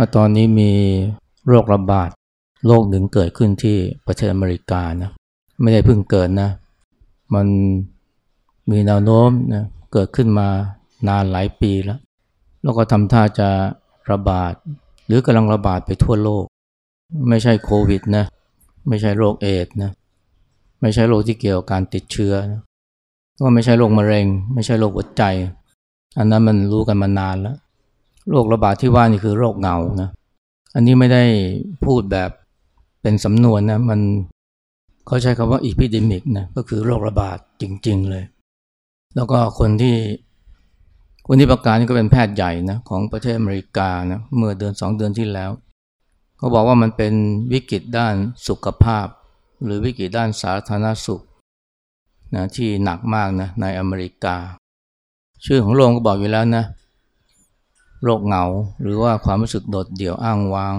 ว่าตอนนี้มีโรคระบาดโรคหนึ่งเกิดขึ้นที่ประเทศอเมริกานะไม่ได้เพิ่งเกิดนะ มันมีแนวโน้มนะเกิดขึ้นมานานหลายปีแล้ว แล้วก็ทำท่าจะระบาด หรือกำลังระบาดไปทั่วโลก ไม่ใช่โควิดนะ ไม่ใช่โรคเอดนะ ไม่ใช่โรคที่เกี่ยวกับการติดเชื้อนะก็ไม่ใช่โรคมะเร็ง ไม่ใช่โรคหัวใจ อันนั้นมันรู้กันมานานแล้ว โรคระบาดที่ว่านี่คือโรคเหงานะอันนี้ไม่ได้พูดแบบเป็นสำนวนนะมันเขาใช้คำว่า epidemic นะก็คือโรคระบาดจริง ๆ เลย แล้วก็คนที่คนที่ประกาศนี่ก็เป็นแพทย์ใหญ่นะของประเทศอเมริกานะเมื่อเดือนสองเดือนที่แล้วเขาบอกว่ามันเป็นวิกฤตด้านสุขภาพ หรือวิกฤตด้านสาธารณสุขนะที่หนักมากนะในอเมริกา ชื่อของโรงก็บอกอยู่แล้วนะ โรคเหงา หรือว่าความรู้สึกโดดเดี่ยวอ้างว้าง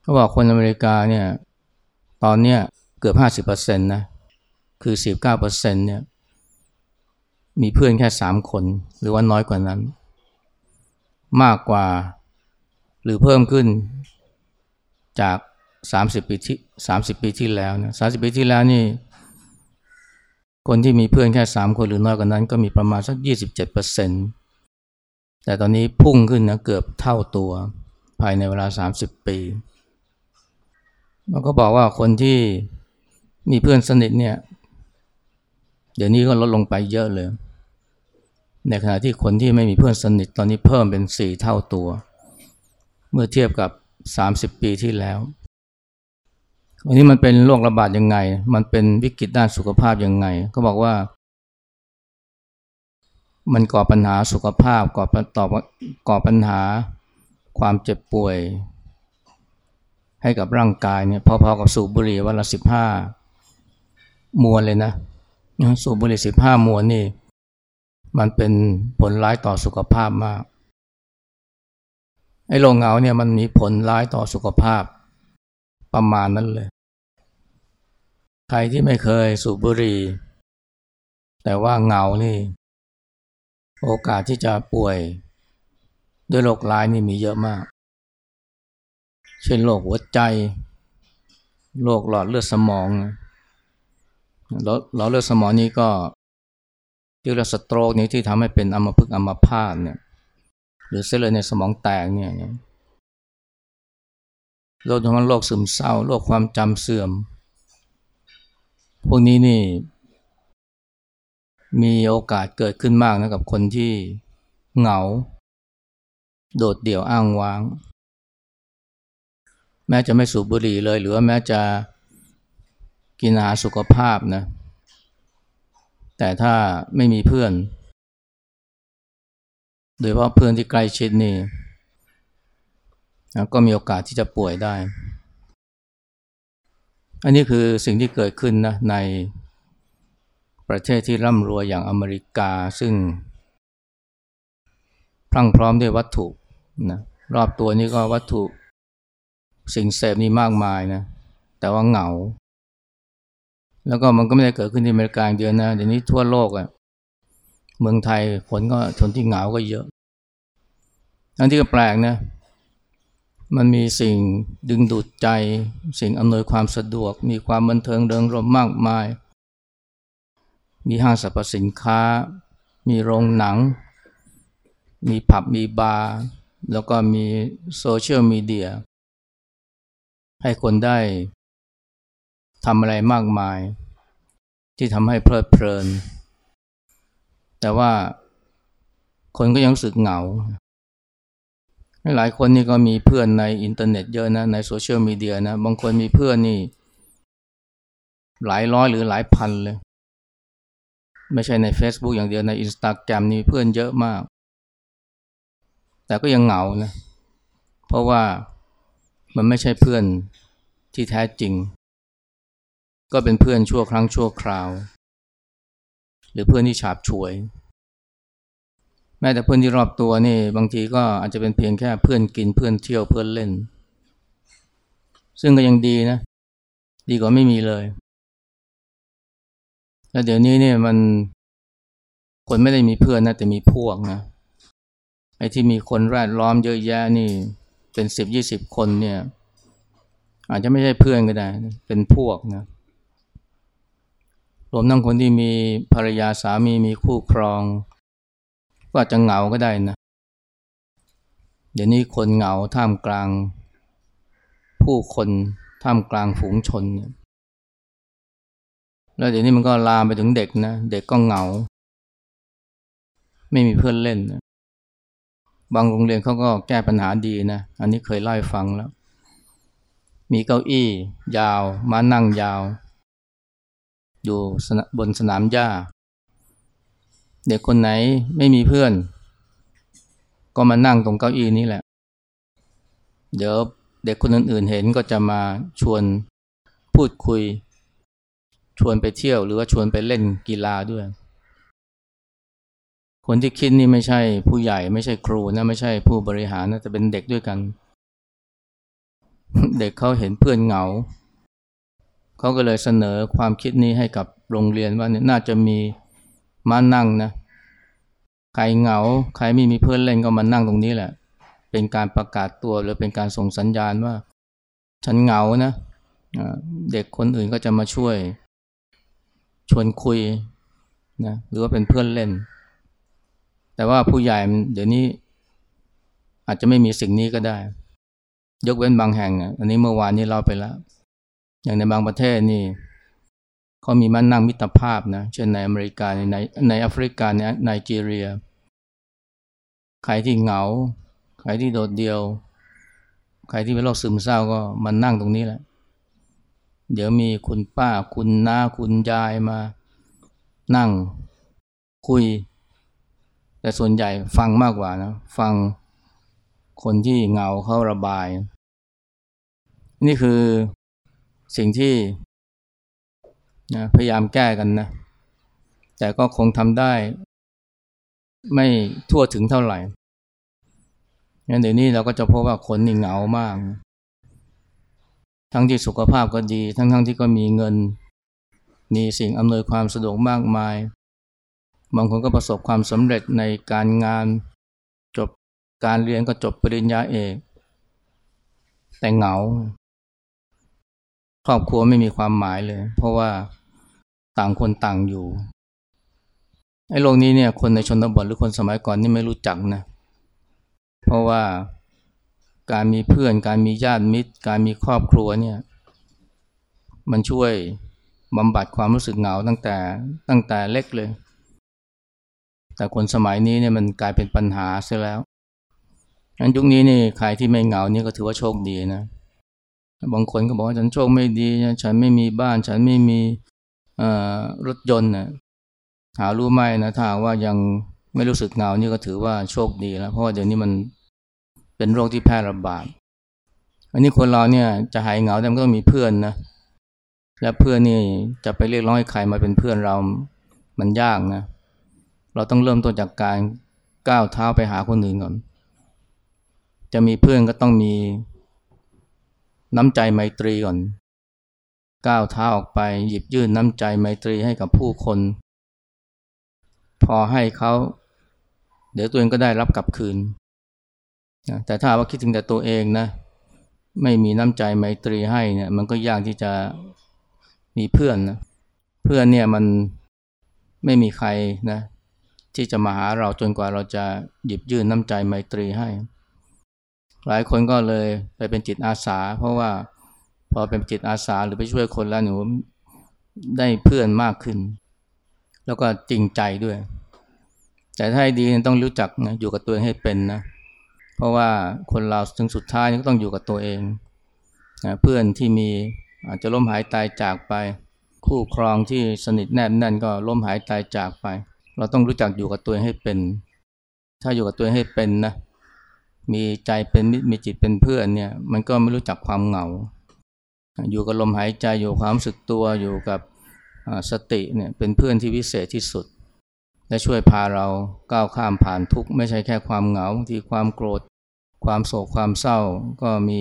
เขาบอกคนอเมริกาเนี่ยตอนเนี้ยเกือบห้าสิบเปอร์เซ็นต์นะคือสิบเก้าเปอร์เซ็นต์เนี่ยมีเพื่อนแค่สามคน หรือว่าน้อยกว่านั้น มากกว่าหรือเพิ่มขึ้นจากสามสิบปีที่สามสิบปีที่แล้วนะสามสิบปีที่แล้วนี่ คนที่มีเพื่อนแค่สามคนหรือน้อยกว่านั้น ก็มีประมาณสักยี่สิบเจ็ดเปอร์เซ็นต์ แต่ตอนนี้พุ่งขึ้นนะเกือบเท่าตัวภายในเวลาสามสิบปีมันก็บอกว่าคนที่มีเพื่อนสนิทเนี่ย เดี๋ยวนี้ก็ลดลงไปเยอะเลย ในขณะที่คนที่ไม่มีเพื่อนสนิทตอนนี้เพิ่มเป็นสี่เท่าตัว เมื่อเทียบกับสามสิบปีที่แล้ววันนี้มันเป็นโรคระบาดยังไง มันเป็นวิกฤตด้านสุขภาพยังไง ก็บอกว่า มันก่อปัญหาสุขภาพก่อตอบก่อปัญหาความเจ็บป่วย ให้กับร่างกายเนี่ยพอๆกับสูบบุหรี่วันละสิบห้ามวนเลยนะสูบบุหรี่สิบห้ามวนนี่ มันเป็นผลร้ายต่อสุขภาพมากไอ้โรคเหงาเนี่ยมันมีผลร้ายต่อสุขภาพประมาณนั้นเลย ใครที่ไม่เคยสูบบุหรี่แต่ว่าเหงานี่ โอกาสที่จะป่วยด้วยโรคร้ายนี่มีเยอะมาก เช่นโรคหัวใจ โรคหลอดเลือดสมองหลอดเลือดสมองนี้ก็ที่เรียกสโตรกนี้ที่ทำให้เป็นอัมพฤกษ์อัมพาตเนี่ย หรือเส้นเลือดในสมองแตกเนี่ยโรคทั้งโรคซึมเศร้า โรคความจำเสื่อม พวกนี้นี่ มีโอกาสเกิดขึ้นมากนะกับคนที่เหงา โดดเดี่ยวอ้างว้าง แม้จะไม่สูบบุหรี่เลย หรือว่าแม้จะกินอาหารสุขภาพนะ แต่ถ้าไม่มีเพื่อน โดยเฉพาะเพื่อนที่ใกล้ชิดนี่ก็มีโอกาสที่จะป่วยได้ อันนี้คือสิ่งที่เกิดขึ้นนะใน ประเทศที่ร่ำรวยอย่างอเมริกาซึ่ง พรั่งพร้อมด้วยวัตถุนะรอบตัวนี้ก็วัตถุสิ่งเสพนี่มากมายนะแต่ว่าเหงา แล้วก็มันก็ไม่ได้เกิดขึ้นที่อเมริกาเดียวนะเดี๋ยวนี้ทั่วโลกอะ่ะเมืองไทยคนก็ทนที่เหงาก็เยอะอันที่ก็แปลกนะมันมีสิ่งดึงดูดใจ สิ่งอำนวยความสะดวก มีความบันเทิงเริงรมมากมาย มีห้างสรรพสินค้า มีโรงหนัง มีผับมีบาร์ แล้วก็มีโซเชียลมีเดีย ให้คนได้ทำอะไรมากมาย ที่ทำให้เพลิดเพลิน แต่ว่าคนก็ยังรู้สึกเหงา หลายคนนี่ก็มีเพื่อนในอินเทอร์เน็ตเยอะนะในโซเชียลมีเดียนะ บางคนมีเพื่อนนี่ หลายร้อยหรือหลายพันเลย ไม่ใช่ใน Facebook อย่างเดียวในอินสตาแกรมนี่เพื่อนเยอะมาก แต่ก็ยังเหงานะ เพราะว่ามันไม่ใช่เพื่อนที่แท้จริง ก็เป็นเพื่อนชั่วครั้งชั่วคราว หรือเพื่อนที่ฉาบฉวย แม้แต่เพื่อนที่รอบตัวนี่ บางทีก็อาจจะเป็นเพียงแค่เพื่อนกินเพื่อนเที่ยวเพื่อนเล่น ซึ่งก็ยังดีนะ ดีกว่าไม่มีเลย แล้วเดี๋ยวนี้เนี่ยมันคนไม่ได้มีเพื่อนนะแต่มีพวกนะไอ้ที่มีคนแวดล้อมเยอะแยะนี่ เป็นสิบยี่สิบคนเนี่ย อาจจะไม่ใช่เพื่อนก็ได้ เป็นพวกนะรวมทั้งคนที่มีภรรยาสามีมีคู่ครอง ก็อาจจะเหงาก็ได้นะเดี๋ยวนี้คนเหงาท่ามกลาง ผู้คนท่ามกลางฝูงชนเนี่ย แล้วเดี๋ยวนี้มันก็ลามไปถึงเด็กนะเด็กก็เหงา ไม่มีเพื่อนเล่นนะบางโรงเรียนเขาก็แก้ปัญหาดีนะ อันนี้เคยเล่าให้ฟังแล้ว มีเก้าอี้ยาว มานั่งยาว อยู่บนสนามหญ้า เด็กคนไหนไม่มีเพื่อน ก็มานั่งตรงเก้าอี้นี้แหละ เดี๋ยวเด็กคนอื่นๆเห็นก็จะมาชวนพูดคุย ชวนไปเที่ยวหรือว่าชวนไปเล่นกีฬาด้วย คนที่คิดนี่ไม่ใช่ผู้ใหญ่ไม่ใช่ครูนะไม่ใช่ผู้บริหารนะแต่เป็นเด็กด้วยกัน เด็กเขาเห็นเพื่อนเหงาเขาก็เลยเสนอความคิดนี้ให้กับโรงเรียนว่าเนี่ยน่าจะมีมานั่งนะใครเหงา ใครไม่มีเพื่อนเล่นก็มานั่งตรงนี้แหละ เป็นการประกาศตัวหรือเป็นการส่งสัญญาณว่า ฉันเหงานะเด็กคนอื่นก็จะมาช่วย ชวนคุยนะหรือว่าเป็นเพื่อนเล่น แต่ว่าผู้ใหญ่เดี๋ยวนี้อาจจะไม่มีสิ่งนี้ก็ได้ ยกเว้นบางแห่งอันนี้เมื่อวานนี้เราไปแล้ว อย่างในบางประเทศนี่เขามีมันนั่งมิตรภาพนะเช่นในอเมริกาในในในแอฟริกาในไนจีเรียใครที่เหงาใครที่โดดเดี่ยว ใครที่เป็นโรคซึมเศร้าก็มานั่งตรงนี้แหละ เดี๋ยวมีคุณป้าคุณน้าคุณยายมานั่งคุย แต่ส่วนใหญ่ฟังมากกว่านะ ฟังคนที่เงาเขาระบาย นี่คือสิ่งที่นะพยายามแก้กันนะ แต่ก็คงทำได้ ไม่ทั่วถึงเท่าไหร่งั้นเดี๋ยวนี้เราก็จะพบว่าคนนี่เหงามาก ทั้งที่สุขภาพก็ดี ทั้งทั้งที่ก็มีเงิน มีสิ่งอำนวยความสะดวกมากมาย บางคนก็ประสบความสำเร็จในการงาน จบการเรียนก็จบปริญญาเอก แต่เหงา ครอบครัวไม่มีความหมายเลย เพราะว่าต่างคนต่างอยู่ไอ้โลกนี้เนี่ยคนในชนบทหรือคนสมัยก่อนนี่ไม่รู้จักนะ เพราะว่า การมีเพื่อน การมีญาติมิตร การมีครอบครัวเนี่ยมันช่วยบำบัดความรู้สึกเหงาตั้งแต่ตั้งแต่เล็กเลย แต่คนสมัยนี้เนี่ยมันกลายเป็นปัญหาเสียแล้วอันยุคนี้นี่ใครที่ไม่เหงานี่ก็ถือว่าโชคดีนะบางคนก็บอกว่าฉันโชคไม่ดีนะฉันไม่มีบ้าน ฉันไม่มีรถยนต์นะหารู้ไหมนะถ้าว่ายังไม่รู้สึกเหงานี่ก็ถือว่าโชคดีแล้ว เพราะว่าเดี๋ยวนี้มัน เป็นโรคที่แพร่ระบาด อันนี้คนเราเนี่ยจะหายเหงาแต่ก็ต้องมีเพื่อนนะ และเพื่อนนี่จะไปเรียกร้องให้ใครมาเป็นเพื่อนเรา มันยากนะ เราต้องเริ่มต้นจากการก้าวเท้าไปหาคนอื่นก่อน จะมีเพื่อนก็ต้องมีน้ำใจไมตรีก่อน ก้าวเท้าออกไปหยิบยื่นน้ำใจไมตรีให้กับผู้คน พอให้เขา เดี๋ยวตัวเองก็ได้รับกลับคืน แต่ถ้าว่าคิดถึงแต่ตัวเองนะไม่มีน้ำใจไมตรีให้เนี่ยมันก็ยากที่จะมีเพื่อนนะเพื่อนเนี่ยมันไม่มีใครนะที่จะมาหาเราจนกว่าเราจะหยิบยื่นน้ำใจไมตรีให้ หลายคนก็เลยไปเป็นจิตอาสา เพราะว่าพอเป็นจิตอาสาหรือไปช่วยคนแล้วหนูได้เพื่อนมากขึ้น แล้วก็จริงใจด้วย แต่ถ้าดีต้องรู้จักนะอยู่กับตัวเองให้เป็นนะเพราะว่าคนเราถึงสุดท้ายก็ต้องอยู่กับตัวเองนะเพื่อนที่มีอาจจะล้มหายตายจากไป คู่ครองที่สนิทแนบแน่นก็ล้มหายตายจากไป เราต้องรู้จักอยู่กับตัวเองให้เป็น ถ้าอยู่กับตัวเองให้เป็นนะมีใจเป็นมิตรมีจิตเป็นเพื่อนเนี่ยมันก็ไม่รู้จักความเหงา อยู่กับลมหายใจอยู่ความสึกตัวอยู่กับสติเนี่ยเป็นเพื่อนที่วิเศษที่สุด และช่วยพาเราก้าวข้ามผ่านทุกข์ไม่ใช่แค่ความเหงาที่ความโกรธ ความโศกความเศร้า ก็มี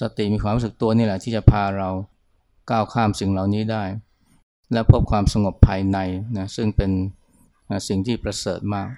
สติมีความรู้สึกตัวนี่แหละที่จะพาเราก้าวข้ามสิ่งเหล่านี้ได้ และพบความสงบภายในนะซึ่งเป็นสิ่งที่ประเสริฐมาก